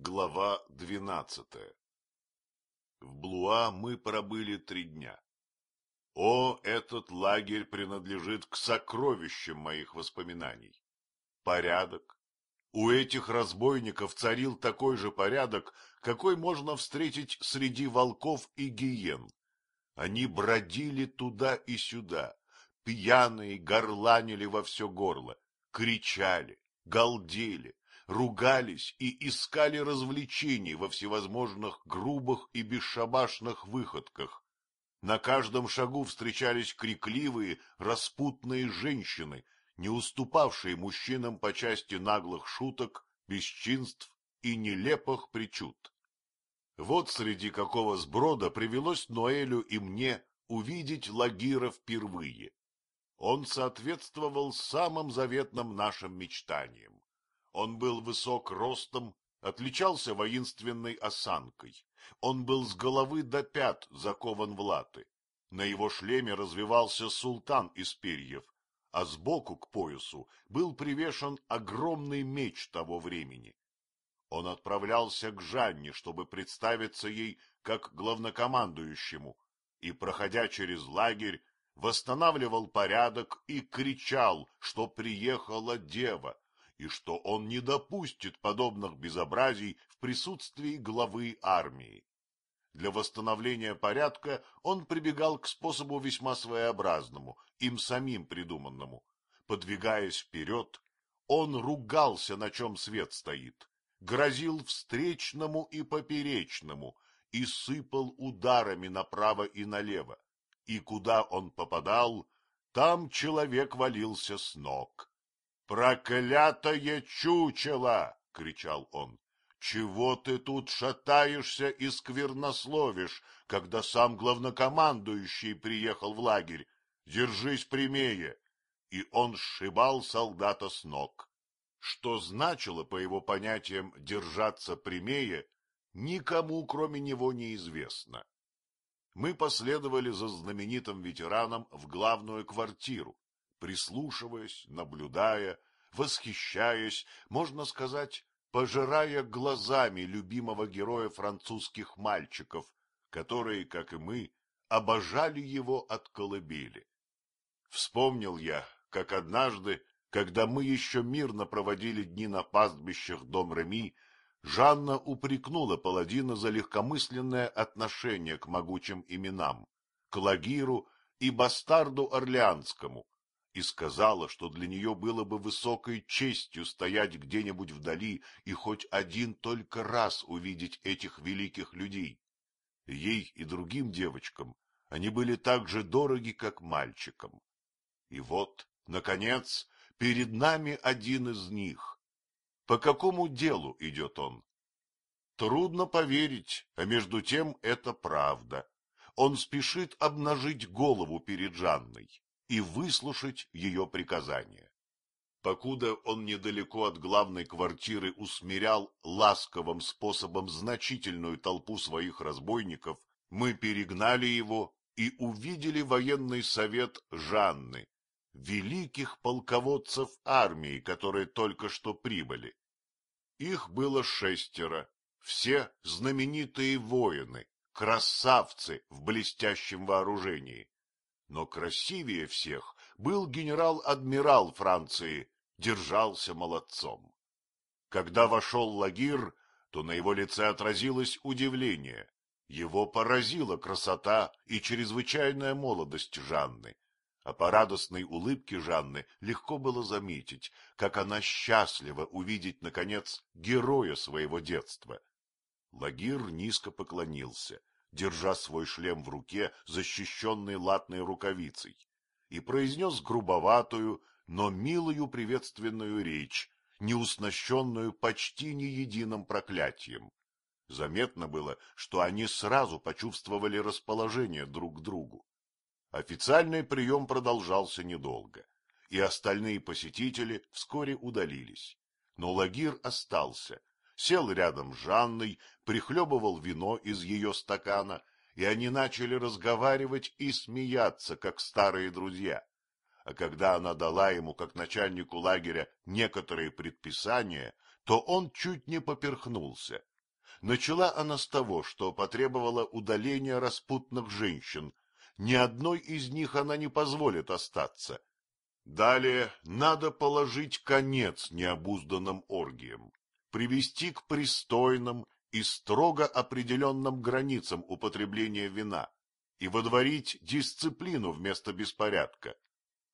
Глава двенадцатая В Блуа мы пробыли три дня. О, этот лагерь принадлежит к сокровищам моих воспоминаний. Порядок. У этих разбойников царил такой же порядок, какой можно встретить среди волков и гиен. Они бродили туда и сюда, пьяные горланили во все горло, кричали, галдели, ругались и искали развлечений во всевозможных грубых и бесшабашных выходках. На каждом шагу встречались крикливые, распутные женщины, не уступавшие мужчинам по части наглых шуток, бесчинств и нелепых причуд. Вот среди какого сброда привелось Ноэлю и мне увидеть Лагира впервые. Он соответствовал самым заветным нашим мечтаниям. Он был высок ростом, отличался воинственной осанкой. Он был с головы до пят закован в латы. На его шлеме развивался султан из перьев, а сбоку к поясу был привешен огромный меч того времени. Он отправлялся к Жанне, чтобы представиться ей как главнокомандующему, и, проходя через лагерь, восстанавливал порядок и кричал, что приехала дева, и что он не допустит подобных безобразий в присутствии главы армии. Для восстановления порядка он прибегал к способу весьма своеобразному, им самим придуманному. Подвигаясь вперед, он ругался, на чем свет стоит, грозил встречному и поперечному и сыпал ударами направо и налево. И куда он попадал, там человек валился с ног. «Проклятое чучело!» — кричал он. «Чего ты тут шатаешься и сквернословишь, когда сам главнокомандующий приехал в лагерь? Держись прямее!» И он сшибал солдата с ног. Что значило, по его понятиям, держаться прямее, никому, кроме него, неизвестно. Мы последовали за знаменитым ветераном в главную квартиру, прислушиваясь, наблюдая, восхищаясь, можно сказать, пожирая глазами любимого героя французских мальчиков, которые, как и мы, обожали его от колыбели. Вспомнил я, как однажды, когда мы еще мирно проводили дни на пастбищах дом Реми, Жанна упрекнула паладина за легкомысленное отношение к могучим именам, к Лагиру и бастарду Орлеанскому, и сказала, что для нее было бы высокой честью стоять где-нибудь вдали и хоть один только раз увидеть этих великих людей. Ей и другим девочкам они были так же дороги, как мальчикам. И вот, наконец, перед нами один из них. По какому делу идет он? Трудно поверить, а между тем это правда. Он спешит обнажить голову перед Жанной и выслушать ее приказания. Покуда он недалеко от главной квартиры усмирял ласковым способом значительную толпу своих разбойников, мы перегнали его и увидели военный совет Жанны, великих полководцев армии, которые только что прибыли. Их было шестеро, все знаменитые воины, красавцы в блестящем вооружении. Но красивее всех был генерал-адмирал Франции, держался молодцом. Когда вошел Лагир, то на его лице отразилось удивление. Его поразила красота и чрезвычайная молодость Жанны. А по радостной улыбке Жанны легко было заметить, как она счастлива увидеть, наконец, героя своего детства. Лагир низко поклонился держа свой шлем в руке, защищенный латной рукавицей, и произнес грубоватую, но милую приветственную речь, не уснащенную почти ни единым проклятием. Заметно было, что они сразу почувствовали расположение друг к другу. Официальный прием продолжался недолго, и остальные посетители вскоре удалились. Но Лагир остался сел рядом с Жанной, прихлебывал вино из ее стакана, и они начали разговаривать и смеяться, как старые друзья. А когда она дала ему, как начальнику лагеря, некоторые предписания, то он чуть не поперхнулся. Начала она с того, что потребовала удаления распутных женщин. Ни одной из них она не позволит остаться. Далее надо положить конец необузданным оргиям, привести к пристойным и строго определенным границам употребления вина и водворить дисциплину вместо беспорядка.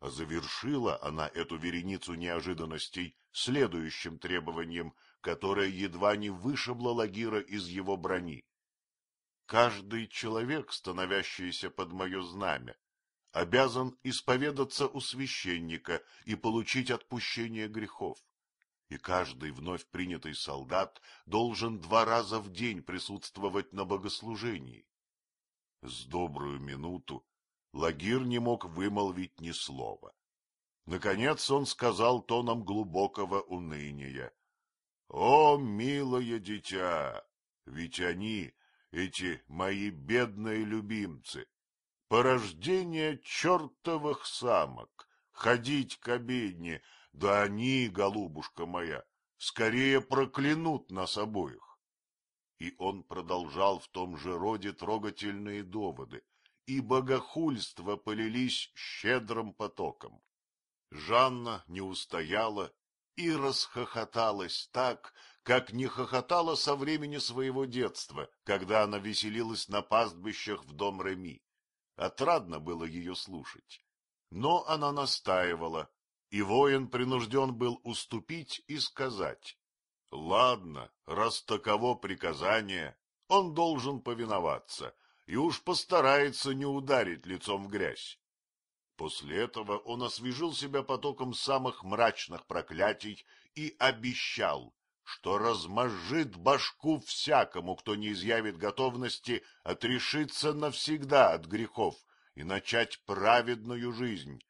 А завершила она эту вереницу неожиданностей следующим требованием, которое едва не вышибло Лагира из его брони. Каждый человек, становящийся под мое знамя, обязан исповедаться у священника и получить отпущение грехов. И каждый вновь принятый солдат должен два раза в день присутствовать на богослужении. С добрую минуту Лагир не мог вымолвить ни слова. Наконец он сказал тоном глубокого уныния. — О, милое дитя! Ведь они, эти мои бедные любимцы, порождение чертовых самок, ходить к обедне, да они, голубушка моя, скорее проклянут нас обоих. И он продолжал в том же роде трогательные доводы, и богохульства полились щедрым потоком. Жанна не устояла и расхохоталась так, как не хохотала со времени своего детства, когда она веселилась на пастбищах в дом Реми. Отрадно было ее слушать. Но она настаивала, и воин принужден был уступить и сказать, «Ладно, раз таково приказание, он должен повиноваться, и уж постарается не ударить лицом в грязь». После этого он освежил себя потоком самых мрачных проклятий и обещал, что размозжит башку всякому, кто не изъявит готовности отрешиться навсегда от грехов и начать праведную жизнь.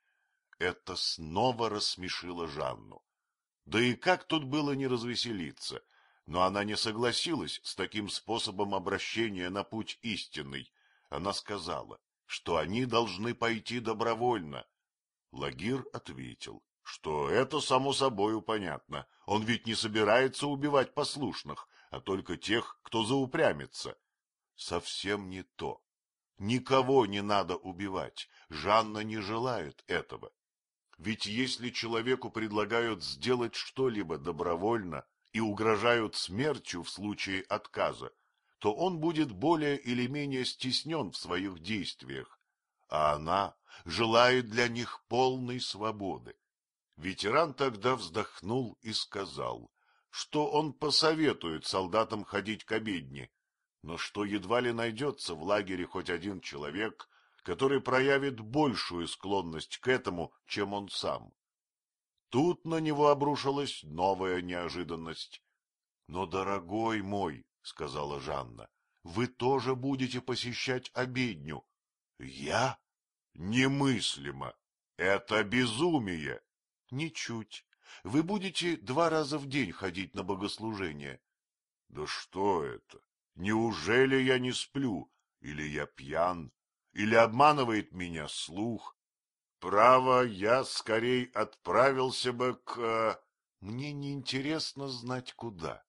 Это снова рассмешило Жанну. Да и как тут было не развеселиться? Но она не согласилась с таким способом обращения на путь истинный. Она сказала, что они должны пойти добровольно. Лагир ответил, что это само собою понятно. Он ведь не собирается убивать послушных, а только тех, кто заупрямится. Совсем не то. Никого не надо убивать. Жанна не желает этого. Ведь если человеку предлагают сделать что-либо добровольно и угрожают смертью в случае отказа, то он будет более или менее стеснен в своих действиях, а она желает для них полной свободы. Ветеран тогда вздохнул и сказал, что он посоветует солдатам ходить к обедне, но что едва ли найдется в лагере хоть один человек, который проявит большую склонность к этому, чем он сам. Тут на него обрушилась новая неожиданность. — Но, дорогой мой, — сказала Жанна, — вы тоже будете посещать обедню. — Я? Немыслимо! Это безумие! Ничуть. Вы будете два раза в день ходить на богослужение. Да что это? Неужели я не сплю? Или я пьян? Или обманывает меня слух? Право, я скорей отправился бы к... Э, Мне неинтересно знать куда.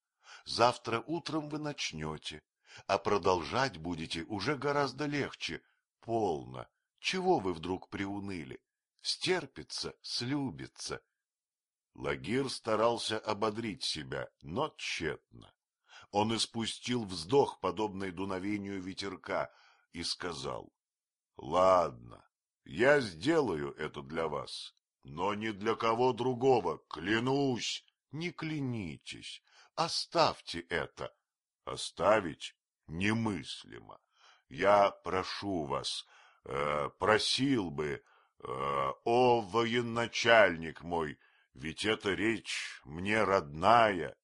Завтра утром вы начнете, а продолжать будете уже гораздо легче. Полно. Чего вы вдруг приуныли? стерпится, слюбится. Лагир старался ободрить себя, но тщетно. Он испустил вздох, подобный дуновению ветерка, и сказал, — Ладно, я сделаю это для вас, но не для кого другого, клянусь. Не клянитесь, оставьте это. Оставить немыслимо. Я прошу вас, э, просил бы, Э, о, военачальник мой, ведь эта речь мне родная.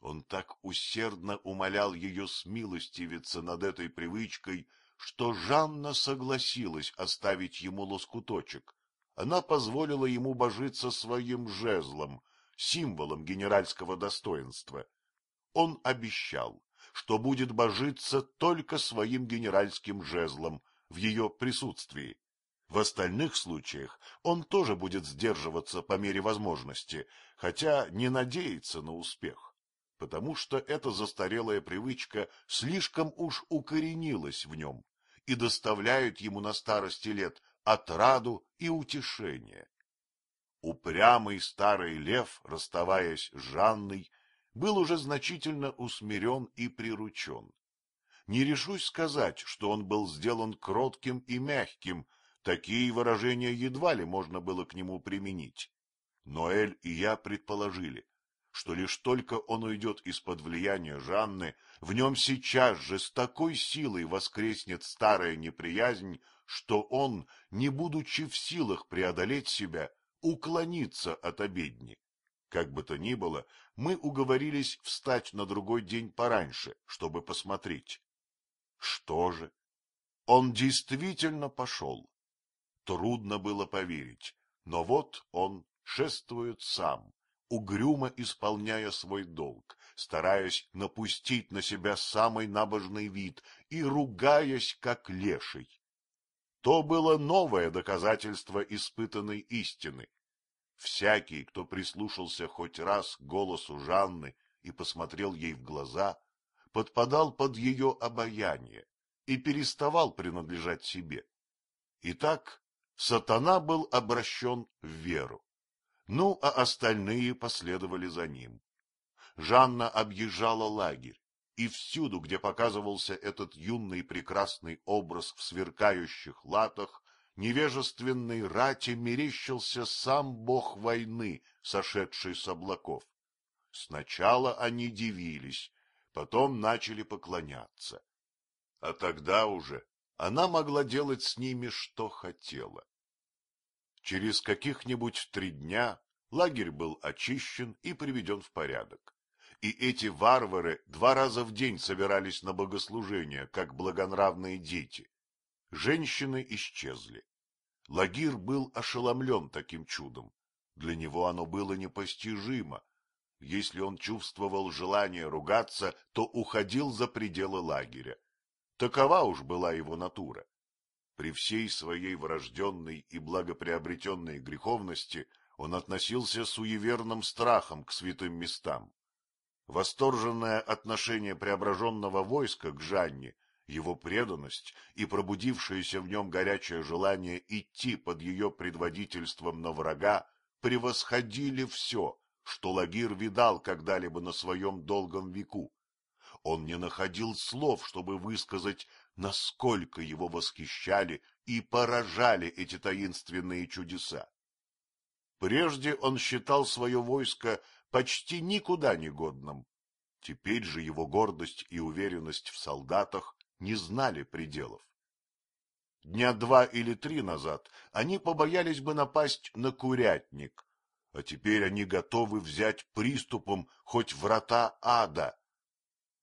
Он так усердно умолял ее смилостивиться над этой привычкой, что Жанна согласилась оставить ему лоскуточек. Она позволила ему божиться своим жезлом, символом генеральского достоинства. Он обещал, что будет божиться только своим генеральским жезлом в ее присутствии. В остальных случаях он тоже будет сдерживаться по мере возможности, хотя не надеется на успех. потому что эта застарелая привычка слишком уж укоренилась в нем и доставляет ему на старости лет отраду и утешение. Упрямый старый лев, расставаясь с Жанной, был уже значительно усмирен и приручен. Не решусь сказать, что он был сделан кротким и мягким, такие выражения едва ли можно было к нему применить. Но Эль и я предположили, что лишь только он уйдет из-под влияния Жанны, в нем сейчас же с такой силой воскреснет старая неприязнь, что он, не будучи в силах преодолеть себя, уклонится от обедни. Как бы то ни было, мы уговорились встать на другой день пораньше, чтобы посмотреть. Что же? Он действительно пошел. Трудно было поверить, но вот он шествует сам, угрюмо исполняя свой долг, стараясь напустить на себя самый набожный вид и ругаясь, как леший. То было новое доказательство испытанной истины. Всякий, кто прислушался хоть раз к голосу Жанны и посмотрел ей в глаза, подпадал под ее обаяние и переставал принадлежать себе. Итак, сатана был обращен в веру. Ну, а остальные последовали за ним. Жанна объезжала лагерь, и всюду, где показывался этот юный прекрасный образ в сверкающих латах, невежественной рати мерещился сам бог войны, сошедший с облаков. Сначала они дивились, потом начали поклоняться. А тогда уже она могла делать с ними, что хотела. Через каких-нибудь три дня лагерь был очищен и приведен в порядок. И эти варвары два раза в день собирались на богослужение, как благонравные дети. Женщины исчезли. Лагир был ошеломлен таким чудом. Для него оно было непостижимо. Если он чувствовал желание ругаться, то уходил за пределы лагеря. Такова уж была его натура. При всей своей врожденной и благоприобретенной греховности он относился с суеверным страхом к святым местам. Восторженное отношение преображенного войска к Жанне, его преданность и пробудившееся в нем горячее желание идти под ее предводительством на врага превосходили все, что Лагир видал когда-либо на своем долгом веку. Он не находил слов, чтобы высказать насколько его восхищали и поражали эти таинственные чудеса. Прежде он считал свое войско почти никуда не годным. Теперь же его гордость и уверенность в солдатах не знали пределов. Дня два или три назад они побоялись бы напасть на курятник, а теперь они готовы взять приступом хоть врата ада.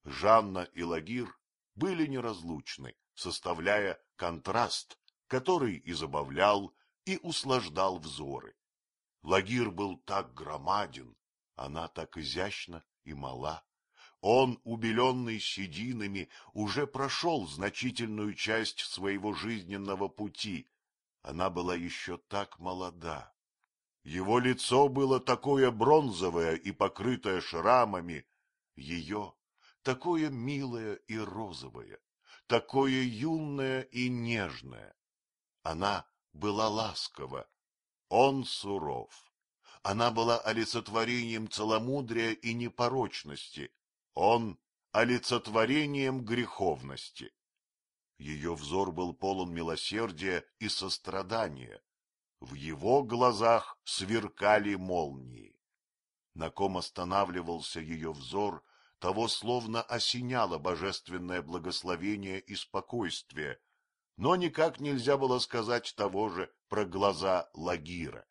Жанна и Лагир были неразлучны, составляя контраст, который и забавлял, и услаждал взоры. Лагир был так громаден, она так изящна и мала. Он, убеленный сединами, уже прошел значительную часть своего жизненного пути. Она была еще так молода. Его лицо было такое бронзовое и покрытое шрамами, ее такое милое и розовое, такое юное и нежное. Она была ласкова, он суров. Она была олицетворением целомудрия и непорочности, он олицетворением греховности. Ее взор был полон милосердия и сострадания. В его глазах сверкали молнии. На ком останавливался ее взор, того словно осеняло божественное благословение и спокойствие, но никак нельзя было сказать того же про глаза Лагира.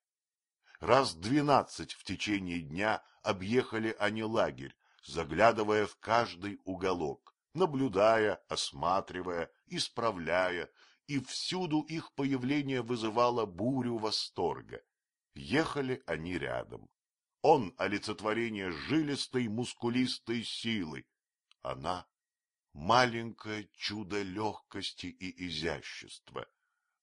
Раз двенадцать в течение дня объехали они лагерь, заглядывая в каждый уголок, наблюдая, осматривая, исправляя, и всюду их появление вызывало бурю восторга. Ехали они рядом. Он — олицетворение жилистой, мускулистой силы. Она — маленькое чудо легкости и изящества.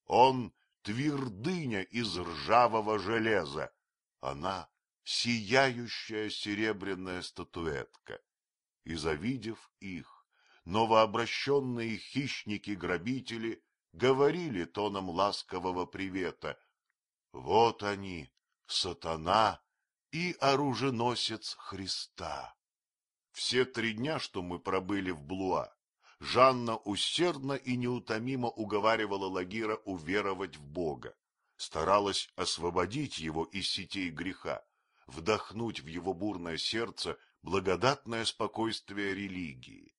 Он — твердыня из ржавого железа. Она — сияющая серебряная статуэтка. И, завидев их, новообращенные хищники-грабители говорили тоном ласкового привета. Вот они, сатана и оруженосец Христа. Все три дня, что мы пробыли в Блуа, Жанна усердно и неутомимо уговаривала Лагира уверовать в Бога, старалась освободить его из сетей греха, вдохнуть в его бурное сердце благодатное спокойствие религии.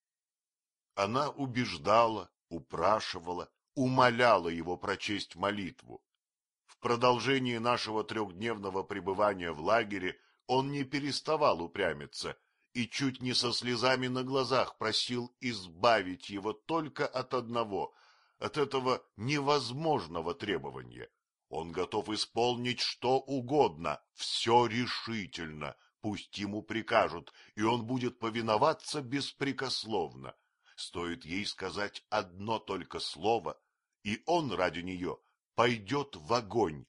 Она убеждала, упрашивала, умоляла его прочесть молитву. Продолжении нашего трехдневного пребывания в лагере он не переставал упрямиться и чуть не со слезами на глазах просил избавить его только от одного, от этого невозможного требования. Он готов исполнить что угодно, все решительно, пусть ему прикажут, и он будет повиноваться беспрекословно. Стоит ей сказать одно только слово, и он ради нее пойдет в огонь.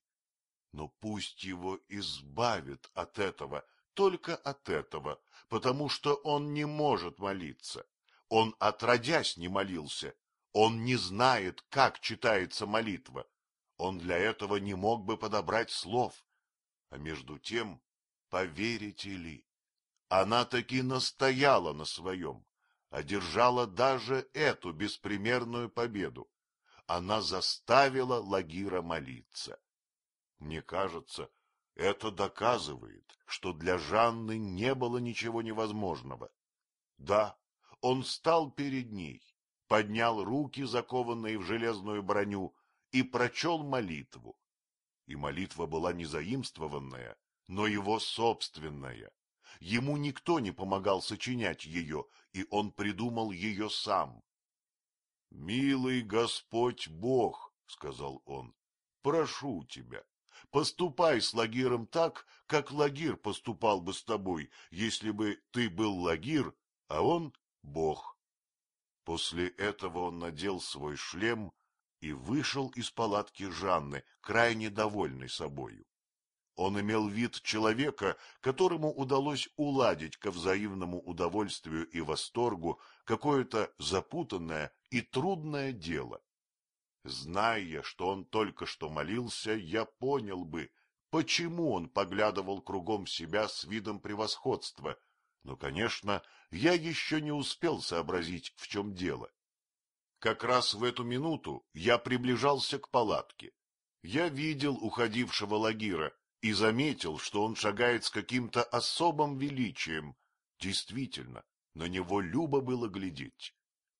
Но пусть его избавит от этого, только от этого, потому что он не может молиться. Он, отродясь, не молился. Он не знает, как читается молитва. Он для этого не мог бы подобрать слов. А между тем, поверите ли, она таки настояла на своем, одержала даже эту беспримерную победу. Она заставила Лагира молиться. Мне кажется, это доказывает, что для Жанны не было ничего невозможного. Да, он стал перед ней, поднял руки, закованные в железную броню, и прочел молитву. И молитва была не заимствованная, но его собственная. Ему никто не помогал сочинять ее, и он придумал ее сам. — Милый Господь Бог, — сказал он, — прошу тебя, Поступай с Лагиром так, как Лагир поступал бы с тобой, если бы ты был Лагир, а он — Бог. После этого он надел свой шлем и вышел из палатки Жанны, крайне довольный собою. Он имел вид человека, которому удалось уладить ко взаимному удовольствию и восторгу какое-то запутанное и трудное дело. Зная, что он только что молился, я понял бы, почему он поглядывал кругом себя с видом превосходства, но, конечно, я еще не успел сообразить, в чем дело. Как раз в эту минуту я приближался к палатке. Я видел уходившего Лагира и заметил, что он шагает с каким-то особым величием. Действительно, на него любо было глядеть.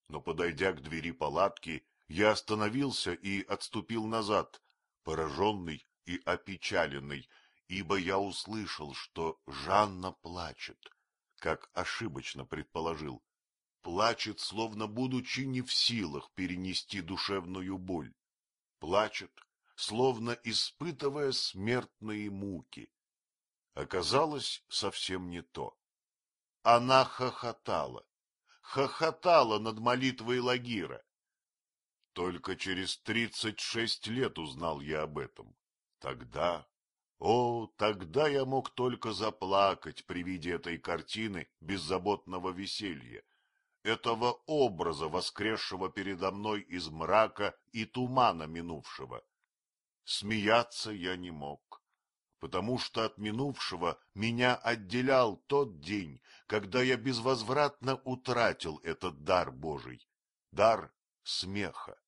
Но, подойдя к двери палатки, я остановился и отступил назад, пораженный и опечаленный, ибо я услышал, что Жанна плачет, как ошибочно предположил. Плачет, словно будучи не в силах перенести душевную боль. Плачет, словно испытывая смертные муки. Оказалось совсем не то. Она хохотала, хохотала над молитвой Лагира, только через тридцать шесть лет узнал я об этом. Тогда, о, тогда я мог только заплакать при виде этой картины беззаботного веселья, этого образа, воскресшего передо мной из мрака и тумана минувшего. Смеяться я не мог, потому что от минувшего меня отделял тот день, когда я безвозвратно утратил этот дар Божий, дар смеха.